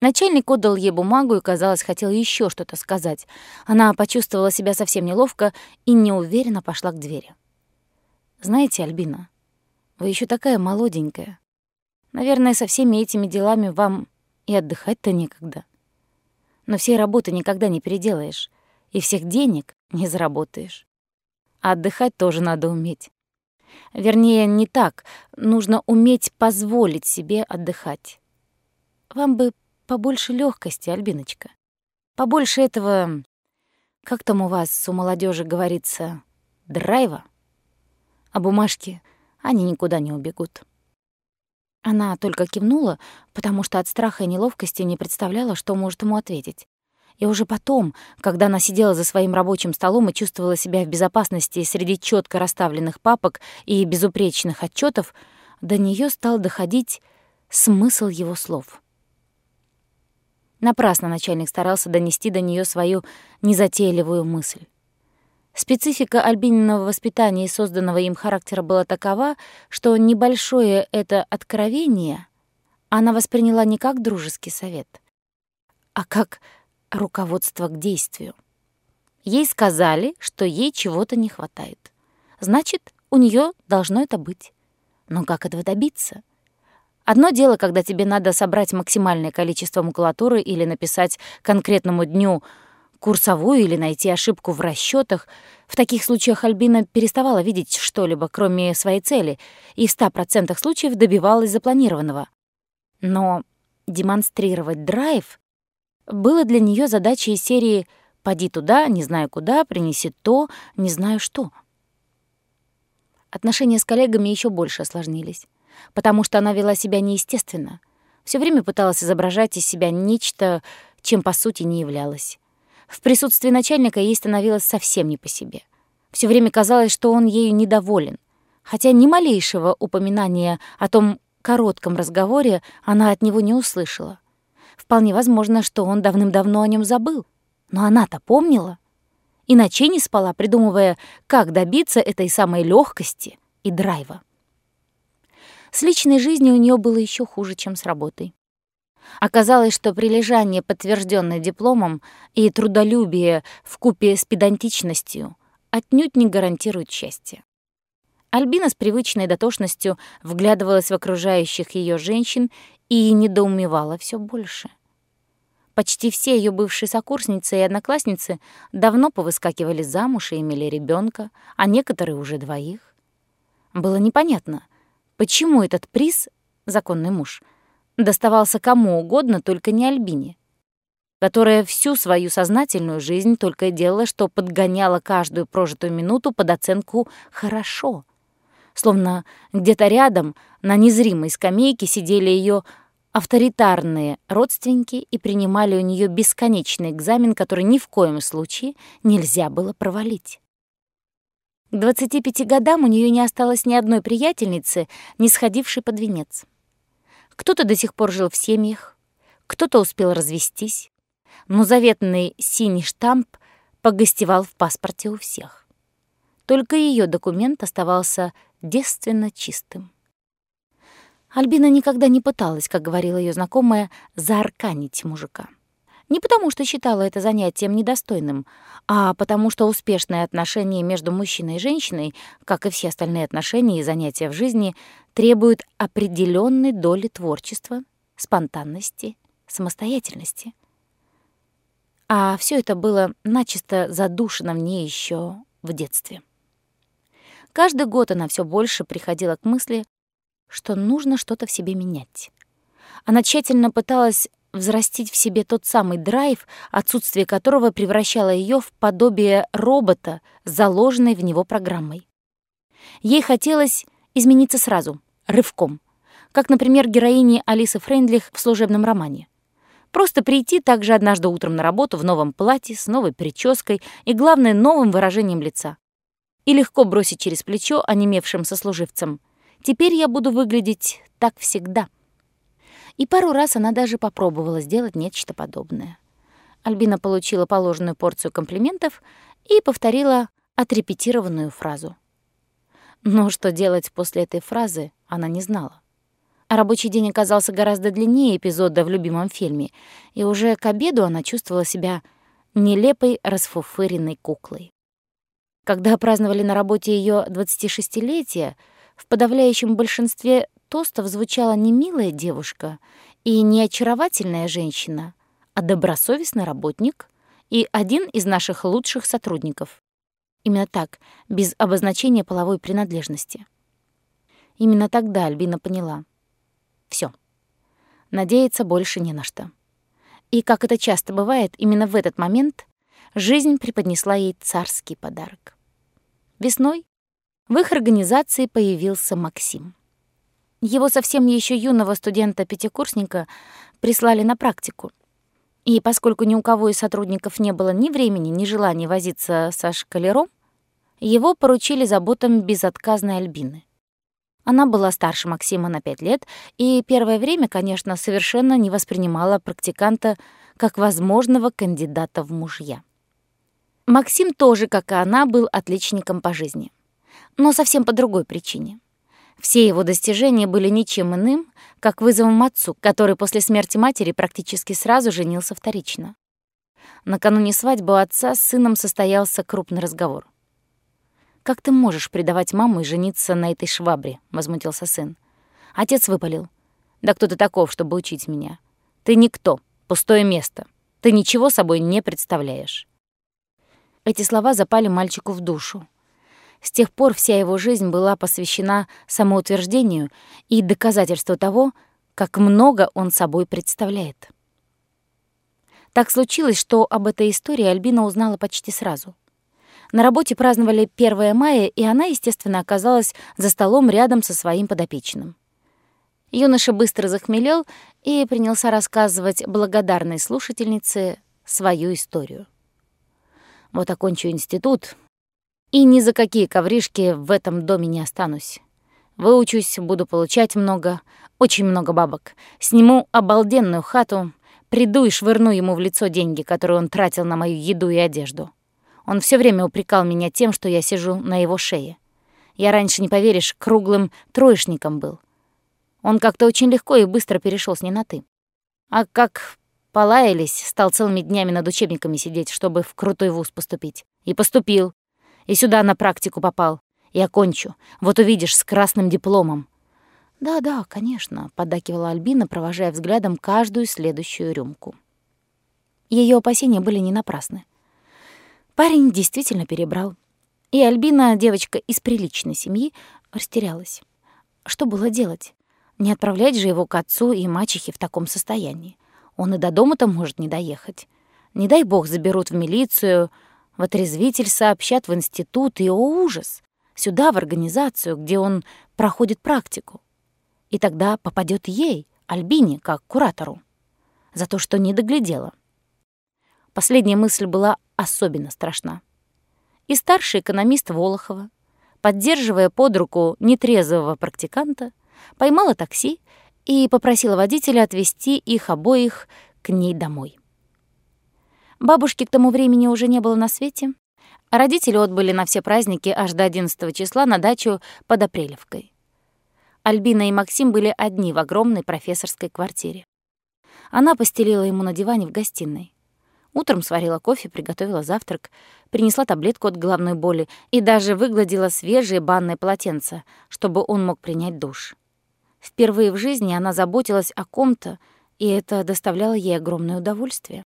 Начальник отдал ей бумагу и, казалось, хотел еще что-то сказать. Она почувствовала себя совсем неловко и неуверенно пошла к двери. «Знаете, Альбина, вы еще такая молоденькая. Наверное, со всеми этими делами вам и отдыхать-то некогда. Но всей работы никогда не переделаешь, и всех денег не заработаешь. А отдыхать тоже надо уметь. Вернее, не так. Нужно уметь позволить себе отдыхать. Вам бы побольше легкости, Альбиночка. Побольше этого, как там у вас у молодежи говорится, драйва. А бумажки, они никуда не убегут. Она только кивнула, потому что от страха и неловкости не представляла, что может ему ответить. И уже потом, когда она сидела за своим рабочим столом и чувствовала себя в безопасности среди четко расставленных папок и безупречных отчетов, до нее стал доходить смысл его слов. Напрасно начальник старался донести до нее свою незатейливую мысль. Специфика альбининого воспитания и созданного им характера была такова, что небольшое это откровение она восприняла не как дружеский совет, а как руководство к действию. Ей сказали, что ей чего-то не хватает. Значит, у нее должно это быть. Но как этого добиться? Одно дело, когда тебе надо собрать максимальное количество макулатуры или написать конкретному дню курсовую или найти ошибку в расчетах. В таких случаях Альбина переставала видеть что-либо, кроме своей цели, и в 100% случаев добивалась запланированного. Но демонстрировать драйв было для нее задачей серии «Поди туда, не знаю куда, принеси то, не знаю что». Отношения с коллегами еще больше осложнились потому что она вела себя неестественно. Все время пыталась изображать из себя нечто, чем по сути не являлась. В присутствии начальника ей становилось совсем не по себе. Все время казалось, что он ею недоволен. Хотя ни малейшего упоминания о том коротком разговоре она от него не услышала. Вполне возможно, что он давным-давно о нем забыл. Но она-то помнила. И ночей не спала, придумывая, как добиться этой самой легкости и драйва. С личной жизнью у нее было еще хуже, чем с работой. Оказалось, что прилежание, подтвержденное дипломом, и трудолюбие в купе с педантичностью отнюдь не гарантируют счастье. Альбина с привычной дотошностью вглядывалась в окружающих ее женщин и недоумевала все больше. Почти все ее бывшие сокурсницы и одноклассницы давно повыскакивали замуж и имели ребенка, а некоторые уже двоих. Было непонятно, Почему этот приз, законный муж, доставался кому угодно, только не Альбине, которая всю свою сознательную жизнь только и делала, что подгоняла каждую прожитую минуту под оценку «хорошо», словно где-то рядом на незримой скамейке сидели ее авторитарные родственники и принимали у нее бесконечный экзамен, который ни в коем случае нельзя было провалить. К 25 годам у нее не осталось ни одной приятельницы, не сходившей под венец. Кто-то до сих пор жил в семьях, кто-то успел развестись, но заветный синий штамп погостевал в паспорте у всех. Только ее документ оставался девственно чистым. Альбина никогда не пыталась, как говорила ее знакомая, заарканить мужика. Не потому, что считала это занятием недостойным, а потому что успешные отношения между мужчиной и женщиной, как и все остальные отношения и занятия в жизни, требуют определенной доли творчества, спонтанности, самостоятельности. А все это было начисто задушено в ней еще в детстве. Каждый год она все больше приходила к мысли, что нужно что-то в себе менять. Она тщательно пыталась взрастить в себе тот самый драйв, отсутствие которого превращало ее в подобие робота, заложенной в него программой. Ей хотелось измениться сразу, рывком, как, например, героине Алисы Фрейндлих в служебном романе. Просто прийти также однажды утром на работу в новом платье, с новой прической и, главное, новым выражением лица. И легко бросить через плечо онемевшим сослуживцам. «Теперь я буду выглядеть так всегда». И пару раз она даже попробовала сделать нечто подобное. Альбина получила положенную порцию комплиментов и повторила отрепетированную фразу. Но что делать после этой фразы, она не знала. Рабочий день оказался гораздо длиннее эпизода в любимом фильме, и уже к обеду она чувствовала себя нелепой расфуфыренной куклой. Когда праздновали на работе ее 26-летие, в подавляющем большинстве тостов звучала не милая девушка и не очаровательная женщина, а добросовестный работник и один из наших лучших сотрудников. Именно так, без обозначения половой принадлежности. Именно тогда Альбина поняла. Все. Надеяться больше не на что. И, как это часто бывает, именно в этот момент жизнь преподнесла ей царский подарок. Весной в их организации появился Максим. Его совсем еще юного студента-пятикурсника прислали на практику. И поскольку ни у кого из сотрудников не было ни времени, ни желания возиться со шкалером, его поручили заботам безотказной Альбины. Она была старше Максима на пять лет и первое время, конечно, совершенно не воспринимала практиканта как возможного кандидата в мужья. Максим тоже, как и она, был отличником по жизни. Но совсем по другой причине. Все его достижения были ничем иным, как вызовом отцу, который после смерти матери практически сразу женился вторично. Накануне свадьбы отца с сыном состоялся крупный разговор. «Как ты можешь предавать маму и жениться на этой швабре?» — возмутился сын. Отец выпалил. «Да кто ты таков, чтобы учить меня? Ты никто, пустое место. Ты ничего собой не представляешь». Эти слова запали мальчику в душу. С тех пор вся его жизнь была посвящена самоутверждению и доказательству того, как много он собой представляет. Так случилось, что об этой истории Альбина узнала почти сразу. На работе праздновали 1 мая, и она, естественно, оказалась за столом рядом со своим подопечным. Юноша быстро захмелел и принялся рассказывать благодарной слушательнице свою историю. Вот окончу институт, и ни за какие ковришки в этом доме не останусь. Выучусь, буду получать много, очень много бабок. Сниму обалденную хату, приду и швырну ему в лицо деньги, которые он тратил на мою еду и одежду. Он все время упрекал меня тем, что я сижу на его шее. Я раньше, не поверишь, круглым троечником был. Он как-то очень легко и быстро перешел с ней на «ты». А как полаялись, стал целыми днями над учебниками сидеть, чтобы в крутой вуз поступить. И поступил. И сюда на практику попал. И окончу. Вот увидишь, с красным дипломом. «Да-да, конечно», — поддакивала Альбина, провожая взглядом каждую следующую рюмку. Ее опасения были не напрасны. Парень действительно перебрал. И Альбина, девочка из приличной семьи, растерялась. Что было делать? Не отправлять же его к отцу и мачехе в таком состоянии. Он и до дома-то может не доехать. Не дай бог заберут в милицию, в отрезвитель сообщат в институт, и, о ужас, сюда, в организацию, где он проходит практику. И тогда попадет ей, Альбине, как куратору, за то, что не доглядела. Последняя мысль была особенно страшна. И старший экономист Волохова, поддерживая под руку нетрезвого практиканта, поймала такси и попросила водителя отвезти их обоих к ней домой. Бабушки к тому времени уже не было на свете, родители отбыли на все праздники аж до 11 числа на дачу под Апрелевкой. Альбина и Максим были одни в огромной профессорской квартире. Она постелила ему на диване в гостиной. Утром сварила кофе, приготовила завтрак, принесла таблетку от головной боли и даже выгладила свежее банное полотенце, чтобы он мог принять душ. Впервые в жизни она заботилась о ком-то, и это доставляло ей огромное удовольствие.